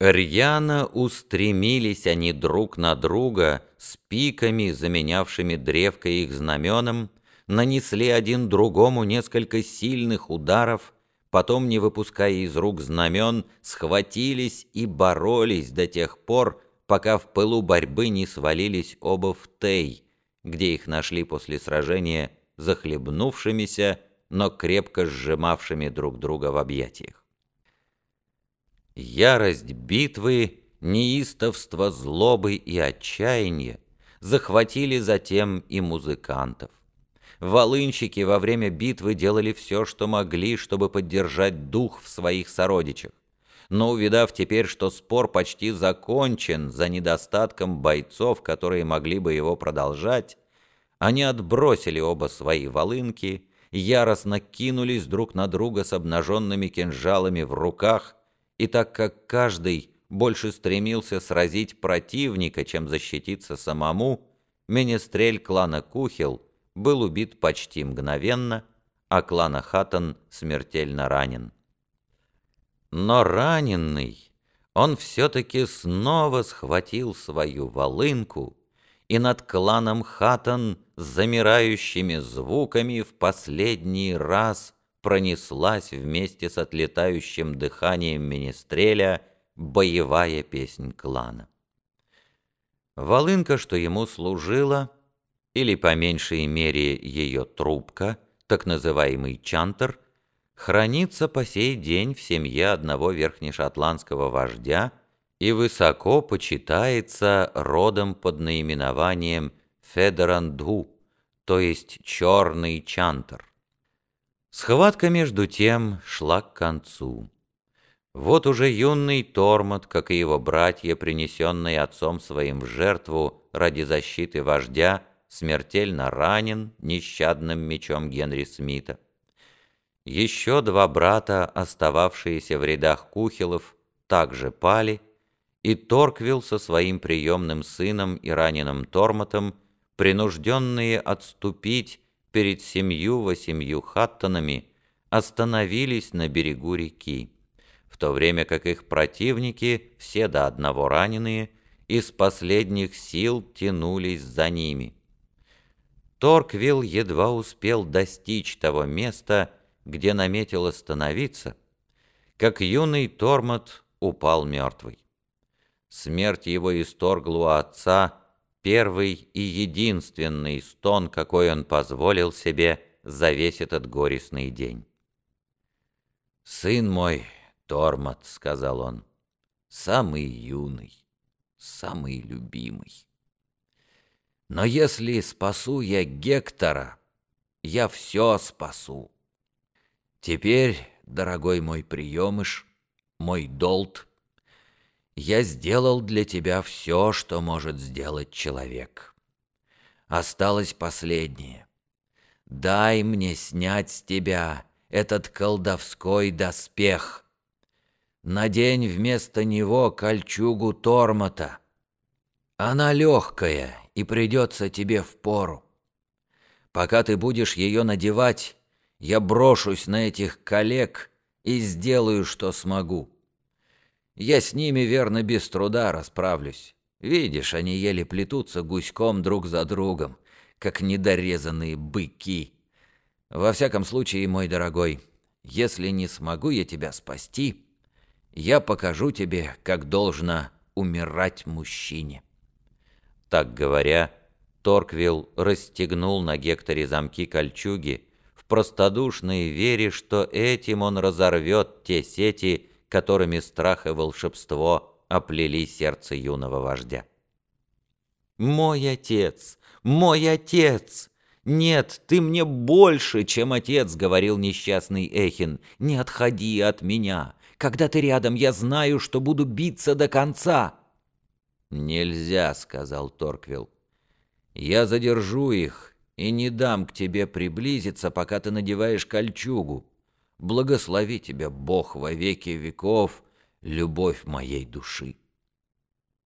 Рьяно устремились они друг на друга, с пиками, заменявшими древко их знаменом, нанесли один другому несколько сильных ударов, потом, не выпуская из рук знамен, схватились и боролись до тех пор, пока в пылу борьбы не свалились оба в Тей, где их нашли после сражения захлебнувшимися, но крепко сжимавшими друг друга в объятиях. Ярость битвы, неистовство злобы и отчаяния захватили затем и музыкантов. Волынщики во время битвы делали все, что могли, чтобы поддержать дух в своих сородичах. Но увидав теперь, что спор почти закончен за недостатком бойцов, которые могли бы его продолжать, они отбросили оба свои волынки, яростно кинулись друг на друга с обнаженными кинжалами в руках и так как каждый больше стремился сразить противника, чем защититься самому, министрель клана Кухел был убит почти мгновенно, а клана Хаттон смертельно ранен. Но раненый он все-таки снова схватил свою волынку, и над кланом Хаттон с замирающими звуками в последний раз пронеслась вместе с отлетающим дыханием министреля боевая песнь клана. Волынка, что ему служила, или по меньшей мере ее трубка, так называемый чантер, хранится по сей день в семье одного верхнешотландского вождя и высоко почитается родом под наименованием Федеранду, то есть черный чантер. Схватка между тем шла к концу. Вот уже юный Тормот, как и его братья, принесенные отцом своим в жертву ради защиты вождя, смертельно ранен нещадным мечом Генри Смита. Еще два брата, остававшиеся в рядах Кухилов, также пали, и Торквилл со своим приемным сыном и раненым Тормотом, принужденные отступить перед семью-восемью хаттонами остановились на берегу реки, в то время как их противники, все до одного раненые, из последних сил тянулись за ними. Торквилл едва успел достичь того места, где наметил остановиться, как юный Тормот упал мертвый. Смерть его исторгла у отца первый и единственный стон, какой он позволил себе за весь этот горестный день. «Сын мой, Тормот», — сказал он, — «самый юный, самый любимый. Но если спасу я Гектора, я все спасу. Теперь, дорогой мой приемыш, мой долт — я сделал для тебя все, что может сделать человек. Осталось последнее. Дай мне снять с тебя этот колдовской доспех. Надень вместо него кольчугу Тормота. Она легкая и придется тебе в пору. Пока ты будешь ее надевать, я брошусь на этих коллег и сделаю, что смогу. Я с ними, верно, без труда расправлюсь. Видишь, они еле плетутся гуськом друг за другом, как недорезанные быки. Во всяком случае, мой дорогой, если не смогу я тебя спасти, я покажу тебе, как должно умирать мужчине». Так говоря, Торквилл расстегнул на Гекторе замки кольчуги в простодушной вере, что этим он разорвет те сети, которыми страх и волшебство оплели сердце юного вождя. «Мой отец! Мой отец!» «Нет, ты мне больше, чем отец», — говорил несчастный Эхин. «Не отходи от меня. Когда ты рядом, я знаю, что буду биться до конца». «Нельзя», — сказал Торквилл. «Я задержу их и не дам к тебе приблизиться, пока ты надеваешь кольчугу. Благослови тебя, Бог, во веки веков, любовь моей души.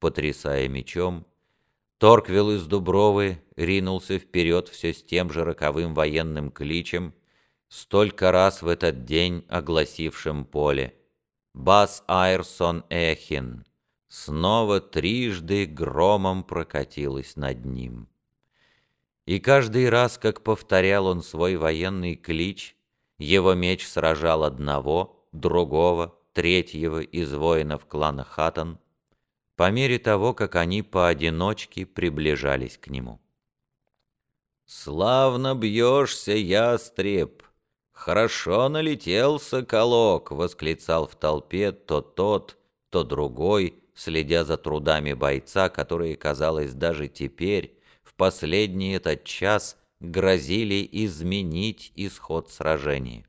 Потрясая мечом, Торквилл из Дубровы ринулся вперед все с тем же роковым военным кличем, столько раз в этот день огласившим поле. бас Айрсон Эхин снова трижды громом прокатилась над ним. И каждый раз, как повторял он свой военный клич, его меч сражал одного, другого, третьего из воинов клана Хатан, по мере того, как они поодиночке приближались к нему. «Славно бьешься, ястреб! Хорошо налетел соколок!» — восклицал в толпе то тот, то другой, следя за трудами бойца, которые, казалось, даже теперь, в последний этот час, грозили изменить исход сражения.